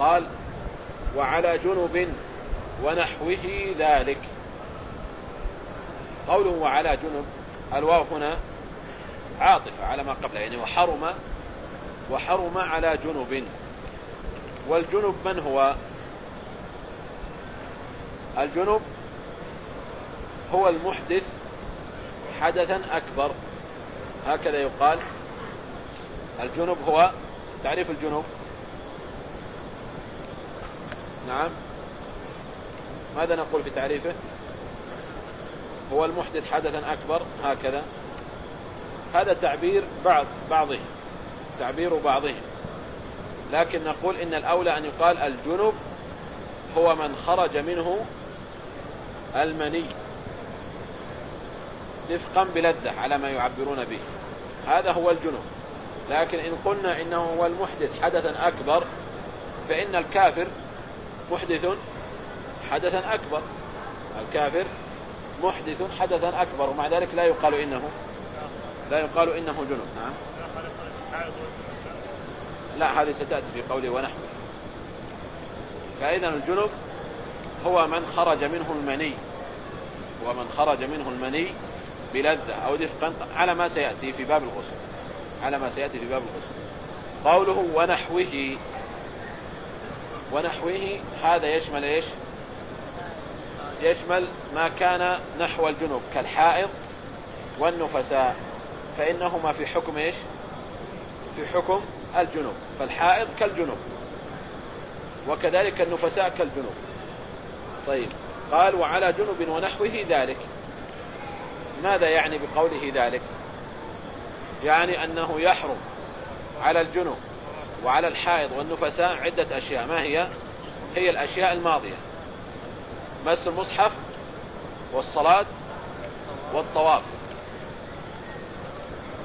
قال وعلى جنب ونحوه ذلك. قوله وعلى جنب الواو هنا عاطفة على ما قبله يعني وحرم وحرم على جنب. والجنب من هو؟ الجنب هو المحدث حدثا أكبر. هكذا يقال. الجنب هو تعريف الجنب؟ نعم. ماذا نقول في تعريفه؟ هو المحدث حدثا أكبر هكذا. هذا تعبير بعض بعضهم. تعبير بعضهم. لكن نقول إن الأولى أن يقال الجنب هو من خرج منه المني. رفقا بلذة على ما يعبرون به. هذا هو الجنب. لكن إن قلنا إنه هو المحدث حدثا أكبر فإن الكافر محدث حدثا أكبر. الكافر محدث حدثا أكبر ومع ذلك لا يقال إنه لا يقال إنه جنب. نعم لا هذه ستأتي في قوله ونحوه. فإذا الجنب هو من خرج منه المني هو من خرج منه المني بلذة أو دفقا على ما سيأتي في باب الغسل. على ما سيأتي في باب الغسل. قوله ونحوه ونحوه هذا يشمل إيش؟ يشمل ما كان نحو الجنوب كالحائض والنفساء فإنهما في حكم إيش؟ في حكم الجنوب فالحائض كالجنوب وكذلك النفساء كالجنوب. طيب قال وعلى جنب ونحوه ذلك. ماذا يعني بقوله ذلك؟ يعني أنه يحرم على الجنوب وعلى الحائض والنفساء عدة أشياء. ما هي؟ هي الأشياء الماضية. مس المصحف والصلاة والطواف.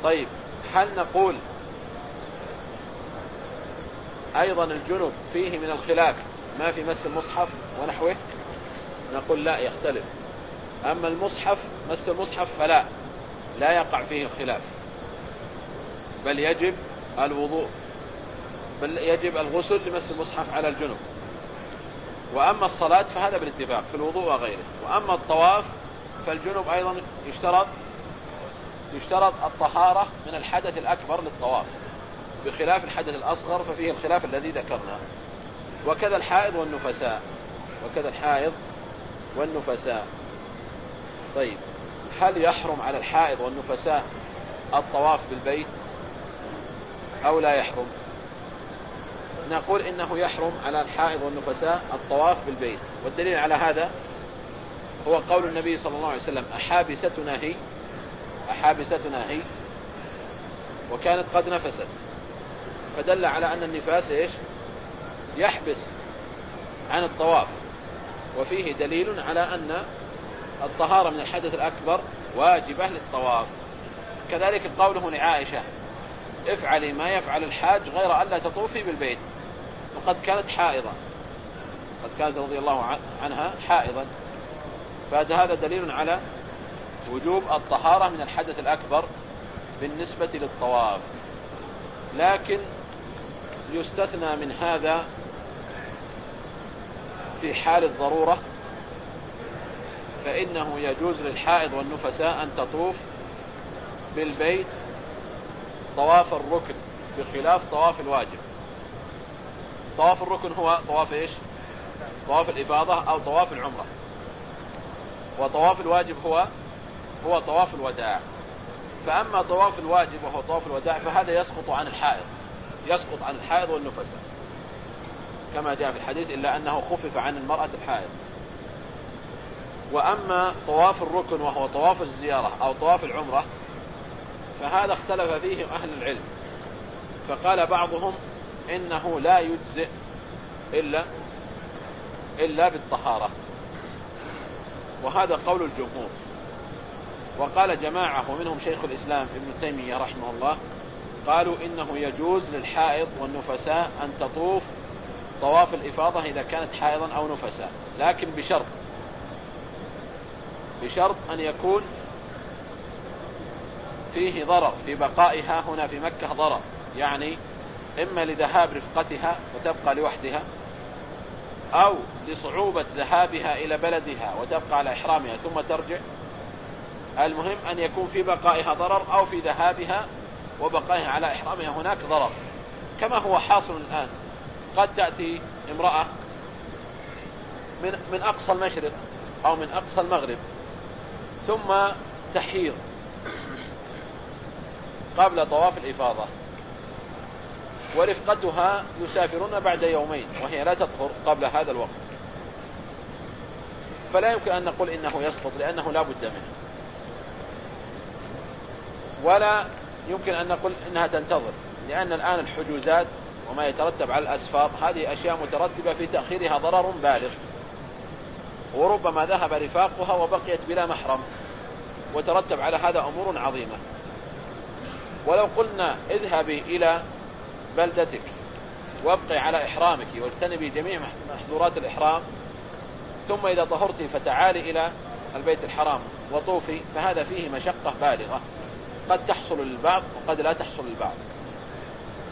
طيب هل نقول أيضا الجنب فيه من الخلاف ما في مس المصحف ونحوه؟ نقول لا يختلف. أما المصحف مس المصحف فلا. لا يقع فيه الخلاف. بل يجب الوضوء. بل يجب الغسل لمس المصحف على الجنب. وأما الصلاة فهذا بالاتفاق في الوضوء وغيره. وأما الطواف فالجنب أيضا يشترط يشترط الطهارة من الحدث الأكبر للطواف. بخلاف الحدث الأصغر ففيه الخلاف الذي ذكرناه وكذا الحائض والنفساء. وكذا الحائض والنفساء. طيب هل يحرم على الحائض والنفساء الطواف بالبيت أو لا يحرم؟ نقول إنه يحرم على الحائض والنفساء الطواف بالبيت. والدليل على هذا هو قول النبي صلى الله عليه وسلم أحابستنا هي أحابستنا هي وكانت قد نفست. فدل على أن النفاس إيش؟ يحبس عن الطواف. وفيه دليل على أن الطهارة من الحدث الأكبر واجبة للطواف كذلك قوله لعائشة افعلي ما يفعل الحاج غير ألا تطوفي بالبيت. وقد كانت حائضة قد كانت رضي الله عنها حائضا. فهذا دليل على وجوب الطهارة من الحدث الأكبر بالنسبة للطواف. لكن يستثنى من هذا في حال الضرورة فإنه يجوز للحائض والنفساء أن تطوف بالبيت طواف الركن بخلاف طواف الواجب. طواف الركن هو طواف إيش؟ طواف الإفاضة أو طواف العمرة. وطواف الواجب هو هو طواف الوداع. فأما طواف الواجب وهو طواف الوداع فهذا يسقط عن الحائض يسقط عن الحائض والنفساء كما جاء في الحديث إلا أنه خفف عن المرأة الحائض. وأما طواف الركن وهو طواف الزيارة أو طواف العمرة فهذا اختلف فيه أهل العلم. فقال بعضهم إنه لا يجزئ إلا إلا بالطهارة. وهذا قول الجمهور. وقال جماعة ومنهم شيخ الإسلام ابن تيمية رحمه الله قالوا إنه يجوز للحائض والنفساء أن تطوف طواف الإفاضة إذا كانت حائضا أو نفساء لكن بشرط بشرط أن يكون فيه ضرر في بقائها هنا في مكة ضرر. يعني إما لذهاب رفقتها وتبقى لوحدها أو لصعوبة ذهابها إلى بلدها وتبقى على إحرامها ثم ترجع. المهم أن يكون في بقائها ضرر أو في ذهابها وبقائها على إحرامها هناك ضرر. كما هو حاصل الآن قد تأتي امرأة من, من أقصى المشرق أو من أقصى المغرب ثم تحيض. قبل طواف الإفاضة. ورفقتها يسافرون بعد يومين وهي لا تطهر قبل هذا الوقت. فلا يمكن أن نقول إنه يسقط لأنه لا بد منه. ولا يمكن أن نقول إنها تنتظر لأن الآن الحجوزات وما يترتب على الأسفار هذه أشياء مترتبة في تأخيرها ضرر بالغ. وربما ذهب رفاقها وبقيت بلا محرم وترتب على هذا أمور عظيمة. ولو قلنا اذهبي إلى بلدتك وابقي على إحرامك واجتنبي جميع محظورات الإحرام ثم إذا طهرت فتعالي إلى البيت الحرام وطوفي فهذا فيه مشقة بالغة. قد تحصل للبعض وقد لا تحصل للبعض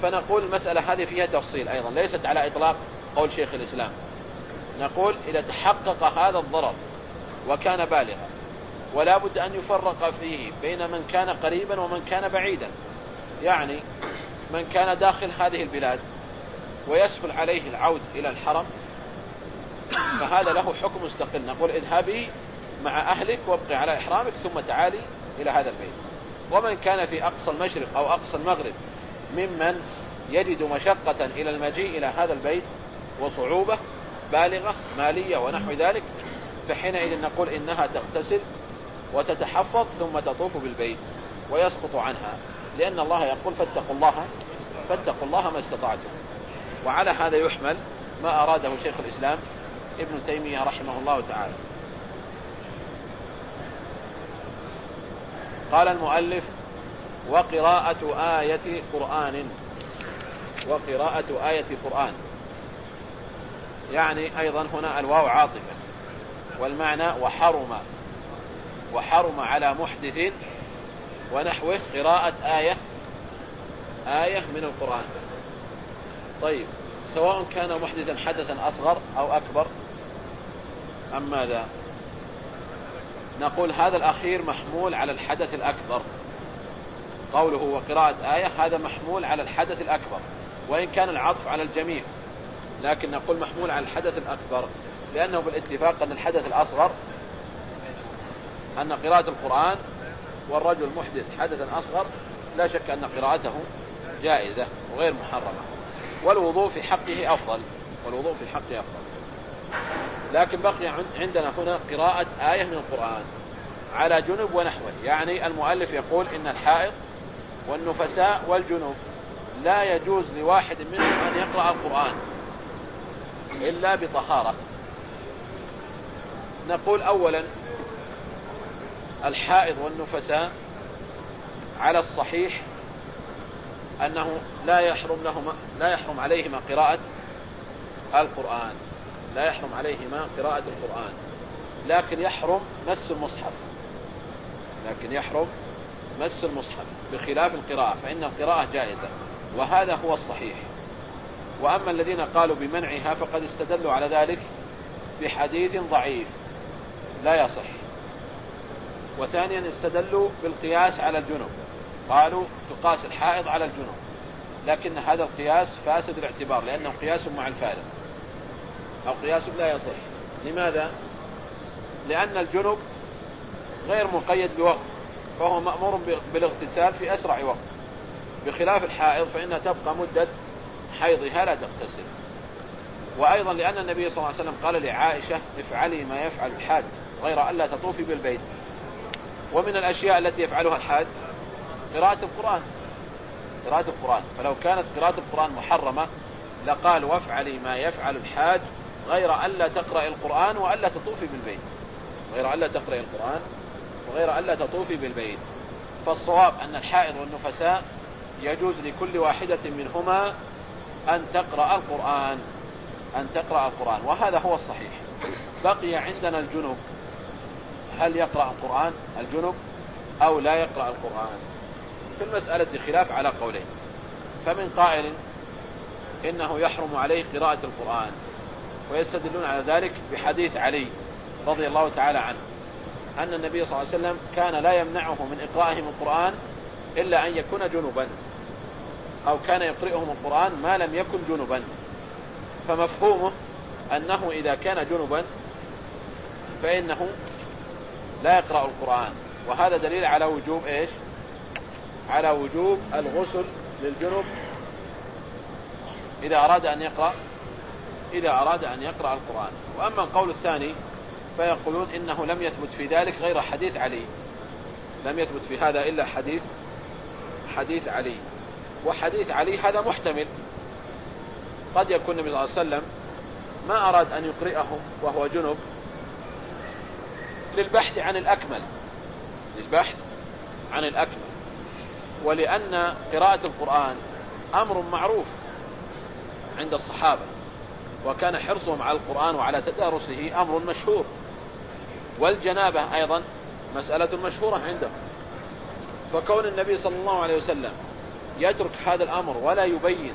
فنقول المسألة هذه فيها تفصيل أيضا ليست على إطلاق قول شيخ الإسلام. نقول إذا تحقق هذا الضرر وكان بالغا ولا بد أن يفرق فيه بين من كان قريبا ومن كان بعيدا. يعني من كان داخل هذه البلاد ويسهل عليه العود إلى الحرم فهذا له حكم مستقل. نقول اذهبي مع أهلك وابقي على إحرامك ثم تعالي إلى هذا البيت. ومن كان في أقصى المشرق أو أقصى المغرب ممن يجد مشقة إلى المجيء إلى هذا البيت وصعوبة بالغة مالية ونحو ذلك فحينئذ نقول إنها تغتسل وتتحفظ ثم تطوف بالبيت ويسقط عنها. لأن الله يقول فاتقوا الله فاتقوا الله ما استطعتم. وعلى هذا يحمل ما أراده شيخ الإسلام ابن تيمية رحمه الله تعالى. قال المؤلف وقراءة آية قرآن. وقراءة آية قرآن. يعني أيضا هنا الواو عاطفة والمعنى وحرم. وحرم على محدث ونحوه قراءة آية آية من القرآن. طيب سواء كان محدثا حدثا أصغر أو أكبر أم ماذا؟ نقول هذا الأخير محمول على الحدث الأكبر. قوله وقراءة آية هذا محمول على الحدث الأكبر وإن كان العطف على الجميع. لكن نقول محمول على الحدث الأكبر لأنه بالاتفاق أن الحدث الأصغر أن قراءة القرآن والرجل محدث حدثا أصغر لا شك أن قراءته جائزة وغير محرمة. والوضوء في حقه أفضل. والوضوء في حقه أفضل. لكن بقي عندنا هنا قراءة آية من القرآن على جنب ونحوه. يعني المؤلف يقول إن الحائض والنفساء والجنوب لا يجوز لواحد منهم أن يقرأ القرآن إلا بطهارة. نقول أولا الحائض والنفساء على الصحيح أنه لا يحرم لهما لا يحرم عليهما قراءة القرآن. لا يحرم عليهما قراءة القرآن. لكن يحرم مس المصحف. لكن يحرم مس المصحف بخلاف القراءة فإن القراءة جائزة وهذا هو الصحيح. وأما الذين قالوا بمنعها فقد استدلوا على ذلك بحديث ضعيف. لا يصح. وثانيا استدلوا بالقياس على الجنوب. قالوا تقاس الحائض على الجنوب. لكن هذا القياس فاسد الاعتبار لأنه قياس مع الفارق أو قياس لا يصح. لماذا؟ لأن الجنوب غير مقيد بوقت فهو مأمور بالاغتسال في أسرع وقت. بخلاف الحائض فإنها تبقى مدة حيضها لا تغتسل. وأيضا لأن النبي صلى الله عليه وسلم قال لعائشة افعلي ما يفعل الحاج غير ألا تطوفي بالبيت. ومن الأشياء التي يفعلها الحاج قراءة القرآن. قراءة القرآن. فلو كانت قراءة القرآن محرمة لقال وافعلي ما يفعل الحاج غير ألا تقرأ القرآن وألا تطوفي بالبيت. غير ألا تقرأ القرآن وغير ألا تطوفي بالبيت. فالصواب أن الحائض والنفساء يجوز لكل واحدة منهما أن تقرأ القرآن أن تقرأ القرآن. وهذا هو الصحيح. بقي عندنا الجنوب. هل يقرأ القرآن الجنوب أو لا يقرأ القرآن؟ في المسألة خلاف على قولين. فمن قائل إنه يحرم عليه قراءة القرآن ويستدلون على ذلك بحديث علي رضي الله تعالى عنه أن النبي صلى الله عليه وسلم كان لا يمنعه من إقرائهم القرآن إلا أن يكون جنبا أو كان يقرئهم القرآن ما لم يكن جنبا. فمفهومه أنه إذا كان جنبا فإنه لا يقرأ القرآن. وهذا دليل على وجوب إيش؟ على وجوب الغسل للجنب. إذا أراد أن يقرأ إذا أراد أن يقرأ القرآن. وأما القول الثاني فيقولون إنه لم يثبت في ذلك غير حديث علي. لم يثبت في هذا إلا حديث حديث علي. وحديث علي هذا محتمل. قد يكون النبي صلى الله عليه وسلم ما أراد أن يقرئهم وهو جنب. للبحث عن الأكمل. للبحث عن الأكمل. ولأن قراءة القرآن أمر معروف عند الصحابة وكان حرصهم على القرآن وعلى تدارسه أمر مشهور. والجنابة أيضا مسألة مشهورة عندهم. فكون النبي صلى الله عليه وسلم يترك هذا الأمر ولا يبين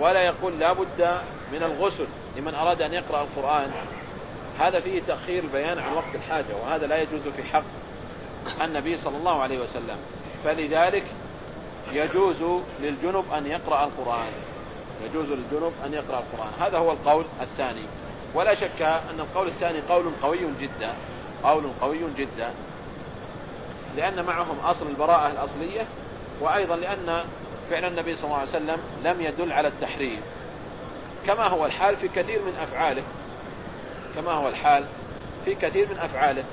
ولا يقول لا بد من الغسل لمن أراد أن يقرأ القرآن هذا فيه تأخير البيان عن وقت الحاجة وهذا لا يجوز في حق النبي صلى الله عليه وسلم. فلذلك يجوز للجنب أن يقرأ القرآن. يجوز للجنب أن يقرأ القرآن. هذا هو القول الثاني. ولا شك أن القول الثاني قول قوي جدا قول قوي جدا لأن معهم أصل البراءة الأصلية وأيضا لأن فعل النبي صلى الله عليه وسلم لم يدل على التحريم. كما هو الحال في كثير من أفعاله. كما هو الحال في كثير من أفعاله.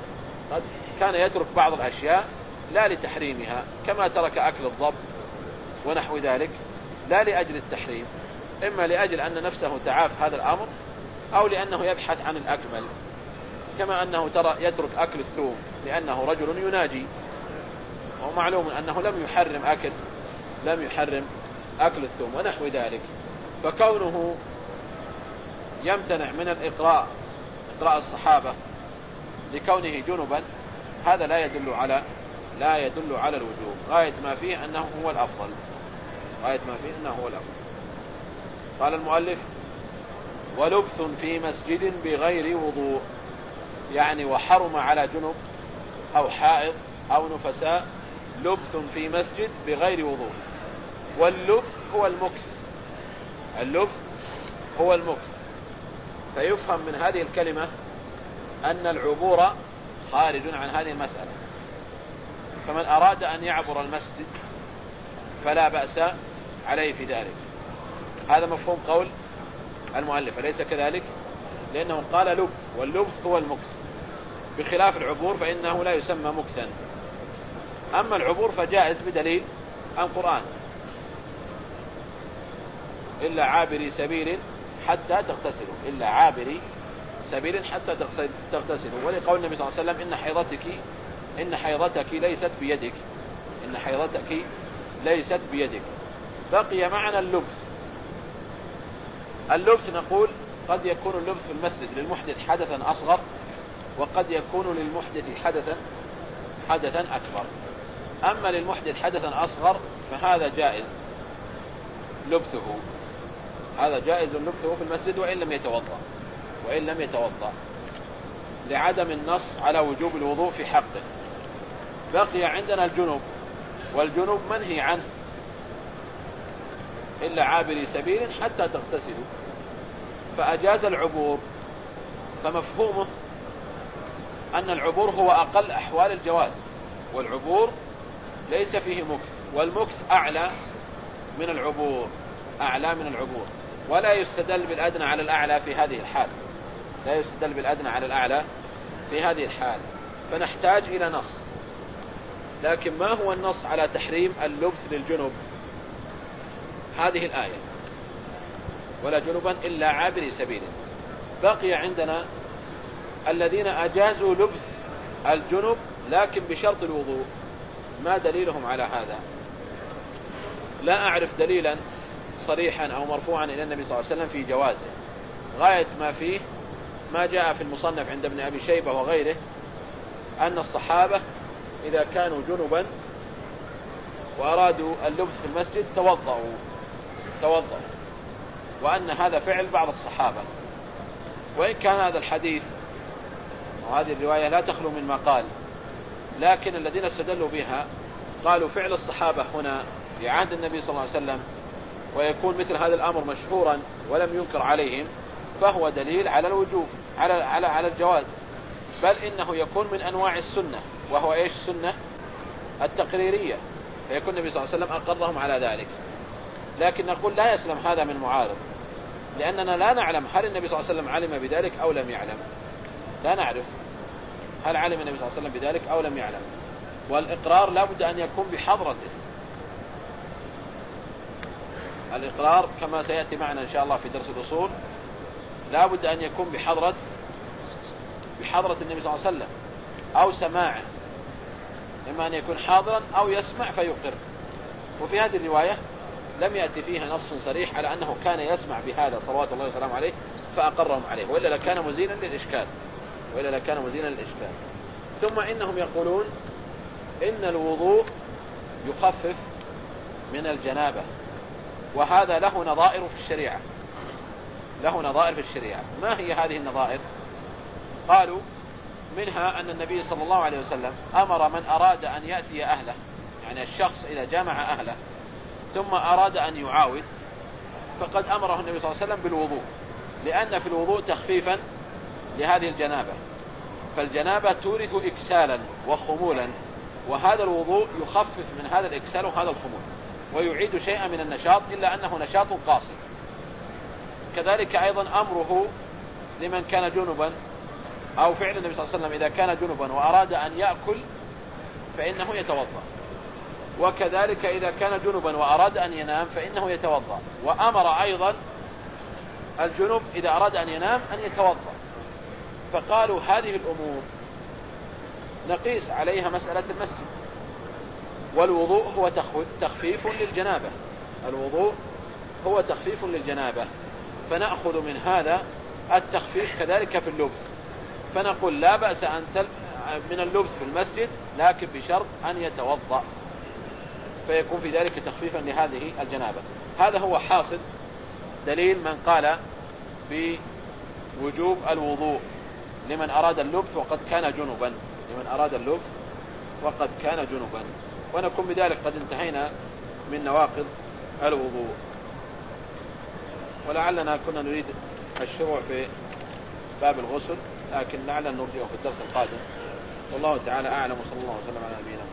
قد كان يترك بعض الأشياء لا لتحريمها كما ترك أكل الضب ونحو ذلك لا لأجل التحريم إما لأجل أن نفسه تعاف هذا الأمر أو لأنه يبحث عن الأكمل. كما أنه ترى يترك أكل الثوم لأنه رجل يناجي. ومعلوم أنه لم يحرم أكل لم يحرم أكل الثوم ونحو ذلك. فكونه يمتنع من الإقراء إقراء الصحابة لكونه جنبا هذا لا يدل على لا يدل على الوجوب. غاية ما فيه أنه هو الأفضل. غاية ما فيه أنه هو الأفضل. قال المؤلف ولبث في مسجد بغير وضوء. يعني وحرم على جنب أو حائض أو نفساء لبث في مسجد بغير وضوء. واللبث هو المكث. اللبث هو المكث. فيفهم من هذه الكلمة أن العبور خارج عن هذه المسألة. فمن أراد أن يعبر المسجد فلا بأس عليه في ذلك. هذا مفهوم قول المؤلف أليس كذلك؟ لأنه قال لبث واللبث هو المكس. بخلاف العبور فإنه لا يسمى مكسا. أما العبور فجائز بدليل القرآن. إلا عابري سبيل حتى تغتسلوا إلا عابري سبيل حتى تغتسلوا. ولقول النبي صلى الله عليه وسلم إن حيضتك إن حيضتك ليست بيدك. إن حيضتك ليست بيدك. بقي معنا اللبس. اللبس نقول قد يكون اللبس في المسجد للمحدث حدثا أصغر وقد يكون للمحدث حدثا حدثا أكبر. أما للمحدث حدثا أصغر فهذا جائز لبسه. هذا جائز لبسه في المسجد وإن لم يتوضأ وإن لم يتوضأ لعدم النص على وجوب الوضوء في حقه. بقي عندنا الجنوب والجنوب منهي عنه. إلا عابري سبيل حتى تغتسلوا. فأجاز العبور فمفهومه أن العبور هو أقل أحوال الجواز والعبور ليس فيه مكث والمكث أعلى من العبور أعلى من العبور. ولا يستدل بالأدنى على الأعلى في هذه الحال. لا يستدل بالأدنى على الأعلى في هذه الحال. فنحتاج إلى نص. لكن ما هو النص على تحريم اللبس للجنب هذه الآية. ولا جنبا إلا عابري سبيل. بقي عندنا الذين أجازوا لبس الجنب لكن بشرط الوضوء. ما دليلهم على هذا؟ لا أعرف دليلا. صريحا أو مرفوعا إلى النبي صلى الله عليه وسلم في جوازه. غاية ما فيه ما جاء في المصنف عند ابن أبي شيبة وغيره أن الصحابة إذا كانوا جنبا وأرادوا اللبس في المسجد توضأوا توضأوا. وأن هذا فعل بعض الصحابة. وإن كان هذا الحديث وهذه الرواية لا تخلو من مقال لكن الذين استدلوا بها قالوا فعل الصحابة هنا في عهد النبي صلى الله عليه وسلم ويكون مثل هذا الأمر مشهورا ولم ينكر عليهم فهو دليل على الوجوب على على على الجواز. بل إنه يكون من أنواع السنة وهو إيش؟ السنة التقريرية. فيكون النبي صلى الله عليه وسلم أقرهم على ذلك. لكن نقول لا يسلم هذا من معارض. لأننا لا نعلم هل النبي صلى الله عليه وسلم علم بذلك أو لم يعلم. لا نعرف هل علم النبي صلى الله عليه وسلم بذلك أو لم يعلم. والإقرار لا بد أن يكون بحضرته. الإقرار كما سيأتي معنا إن شاء الله في درس الأصول. لا بد أن يكون بحضرة بحضرة النبي صلى الله عليه وسلم أو سماعه. إما أن يكون حاضرا أو يسمع فيقر. وفي هذه الرواية لم يأتي فيها نص صريح على أنه كان يسمع بهذا صلوات الله وسلامه عليه فأقرهم عليه وإلا لكان مزيلا للإشكال. وإلا لكان مزيلا للإشكال. ثم إنهم يقولون إن الوضوء يخفف من الجنابة. وهذا له نظائر في الشريعة. له نظائر في الشريعة. ما هي هذه النظائر؟ قالوا منها أن النبي صلى الله عليه وسلم أمر من أراد أن يأتي أهله يعني الشخص إذا جمع أهله ثم أراد أن يعاود فقد أمره النبي صلى الله عليه وسلم بالوضوء لأن في الوضوء تخفيفا لهذه الجنابة. فالجنابة تورث إكسالا وخمولا وهذا الوضوء يخفف من هذا الإكسال وهذا الخمول. ويعيد شيئا من النشاط إلا أنه نشاط قاصر. كذلك أيضا أمره لمن كان جنبا أو فعل النبي صلى الله عليه وسلم إذا كان جنبا وأراد أن يأكل فإنه يتوضأ. وكذلك إذا كان جنبا وأراد أن ينام فإنه يتوضأ. وأمر أيضا الجنب إذا أراد أن ينام أن يتوضأ. فقالوا هذه الأمور نقيس عليها مسألة المسجد. والوضوء هو تخفيف للجنابة. الوضوء هو تخفيف للجنابة. فنأخذ من هذا التخفيف كذلك في اللبس. فنقول لا بأس أن تل... من اللبس في المسجد لكن بشرط أن يتوضأ. فيكون في ذلك تخفيفا لهذه الجنابة. هذا هو حاصل دليل من قال بوجوب الوضوء. لمن أراد اللبس وقد كان جنبا. لمن أراد اللبس وقد كان جنبا. ونكون بذلك قد انتهينا من نواقض الوضوء. ولعلنا كنا نريد الشروع في باب الغسل لكن لعلنا نرجعه في الدرس القادم. والله تعالى أعلم وصلى الله وسلم على نبينا